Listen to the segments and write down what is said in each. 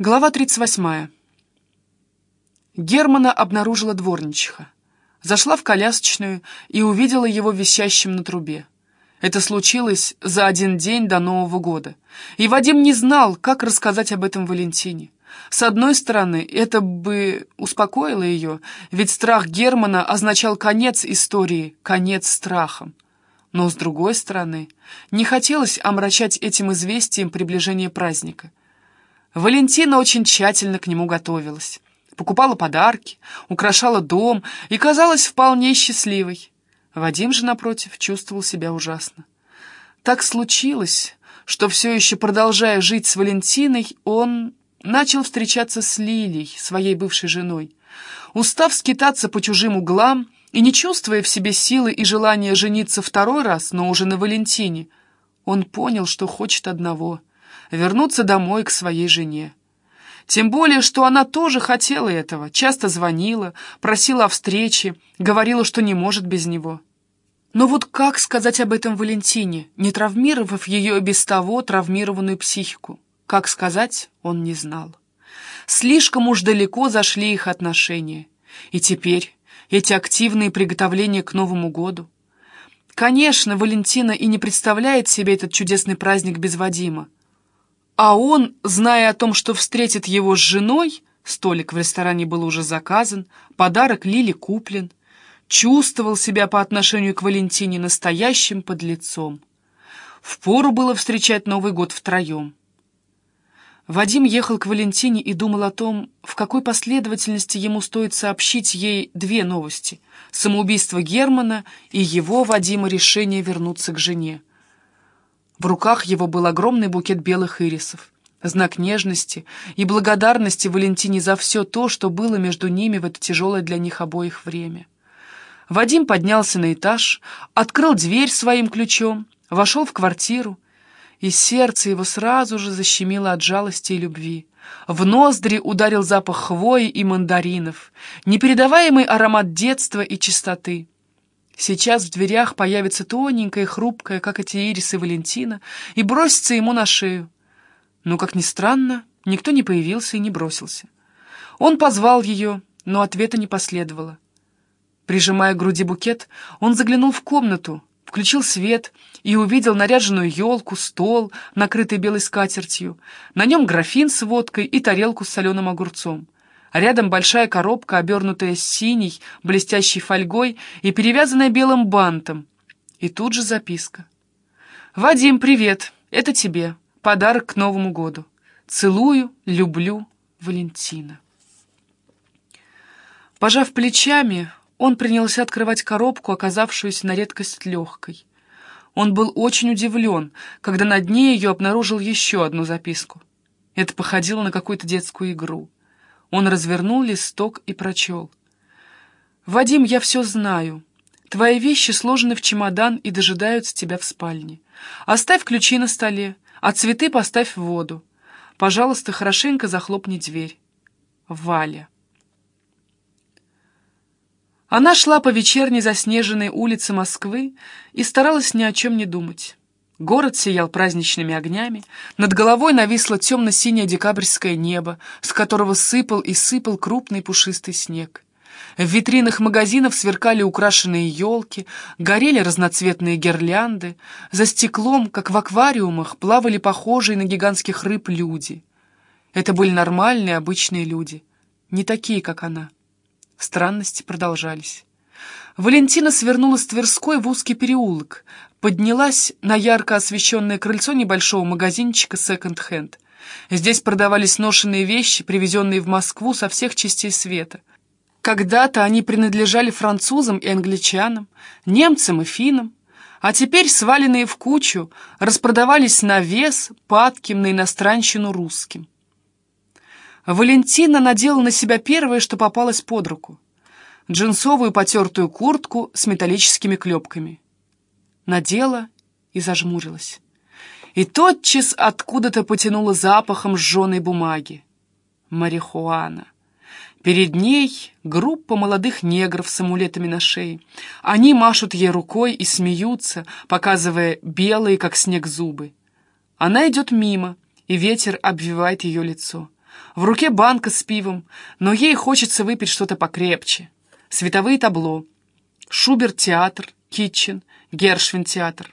Глава 38. Германа обнаружила дворничиха. Зашла в колясочную и увидела его висящим на трубе. Это случилось за один день до Нового года. И Вадим не знал, как рассказать об этом Валентине. С одной стороны, это бы успокоило ее, ведь страх Германа означал конец истории, конец страхом. Но с другой стороны, не хотелось омрачать этим известием приближение праздника — Валентина очень тщательно к нему готовилась. Покупала подарки, украшала дом и казалась вполне счастливой. Вадим же, напротив, чувствовал себя ужасно. Так случилось, что все еще продолжая жить с Валентиной, он начал встречаться с Лилей, своей бывшей женой. Устав скитаться по чужим углам и не чувствуя в себе силы и желания жениться второй раз, но уже на Валентине, он понял, что хочет одного — вернуться домой к своей жене. Тем более, что она тоже хотела этого, часто звонила, просила о встрече, говорила, что не может без него. Но вот как сказать об этом Валентине, не травмировав ее без того травмированную психику? Как сказать, он не знал. Слишком уж далеко зашли их отношения. И теперь эти активные приготовления к Новому году. Конечно, Валентина и не представляет себе этот чудесный праздник без Вадима. А он, зная о том, что встретит его с женой, столик в ресторане был уже заказан, подарок Лили куплен, чувствовал себя по отношению к Валентине настоящим подлецом. Впору было встречать Новый год втроем. Вадим ехал к Валентине и думал о том, в какой последовательности ему стоит сообщить ей две новости — самоубийство Германа и его, Вадима, решение вернуться к жене. В руках его был огромный букет белых ирисов, знак нежности и благодарности Валентине за все то, что было между ними в это тяжелое для них обоих время. Вадим поднялся на этаж, открыл дверь своим ключом, вошел в квартиру, и сердце его сразу же защемило от жалости и любви. В ноздри ударил запах хвои и мандаринов, непередаваемый аромат детства и чистоты. Сейчас в дверях появится тоненькая, хрупкая, как эти ирисы Валентина, и бросится ему на шею. Но, как ни странно, никто не появился и не бросился. Он позвал ее, но ответа не последовало. Прижимая к груди букет, он заглянул в комнату, включил свет и увидел наряженную елку, стол, накрытый белой скатертью, на нем графин с водкой и тарелку с соленым огурцом а рядом большая коробка, обернутая синей, блестящей фольгой и перевязанная белым бантом. И тут же записка. «Вадим, привет! Это тебе. Подарок к Новому году. Целую, люблю, Валентина». Пожав плечами, он принялся открывать коробку, оказавшуюся на редкость легкой. Он был очень удивлен, когда на дне ее обнаружил еще одну записку. Это походило на какую-то детскую игру. Он развернул листок и прочел. «Вадим, я все знаю. Твои вещи сложены в чемодан и дожидаются тебя в спальне. Оставь ключи на столе, а цветы поставь в воду. Пожалуйста, хорошенько захлопни дверь. Валя». Она шла по вечерней заснеженной улице Москвы и старалась ни о чем не думать. Город сиял праздничными огнями, над головой нависло темно-синее декабрьское небо, с которого сыпал и сыпал крупный пушистый снег. В витринах магазинов сверкали украшенные елки, горели разноцветные гирлянды, за стеклом, как в аквариумах, плавали похожие на гигантских рыб люди. Это были нормальные, обычные люди, не такие, как она. Странности продолжались. Валентина свернула с Тверской в узкий переулок, поднялась на ярко освещенное крыльцо небольшого магазинчика секонд-хенд. Здесь продавались ношенные вещи, привезенные в Москву со всех частей света. Когда-то они принадлежали французам и англичанам, немцам и финнам, а теперь, сваленные в кучу, распродавались на вес падким на иностранщину русским. Валентина надела на себя первое, что попалось под руку джинсовую потертую куртку с металлическими клепками. Надела и зажмурилась. И тотчас откуда-то потянуло запахом сжженной бумаги. Марихуана. Перед ней группа молодых негров с амулетами на шее. Они машут ей рукой и смеются, показывая белые, как снег, зубы. Она идет мимо, и ветер обвивает ее лицо. В руке банка с пивом, но ей хочется выпить что-то покрепче. Световые табло. Шуберт театр, Китчен, Гершвин театр.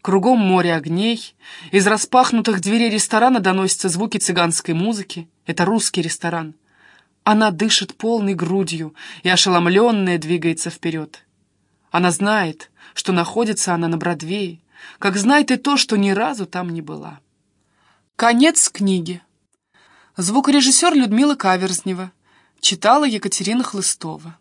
Кругом море огней. Из распахнутых дверей ресторана доносятся звуки цыганской музыки. Это русский ресторан. Она дышит полной грудью и ошеломленная двигается вперед. Она знает, что находится она на Бродвее, как знает и то, что ни разу там не была. Конец книги. Звукорежиссер Людмила Каверзнева. Читала Екатерина Хлыстова.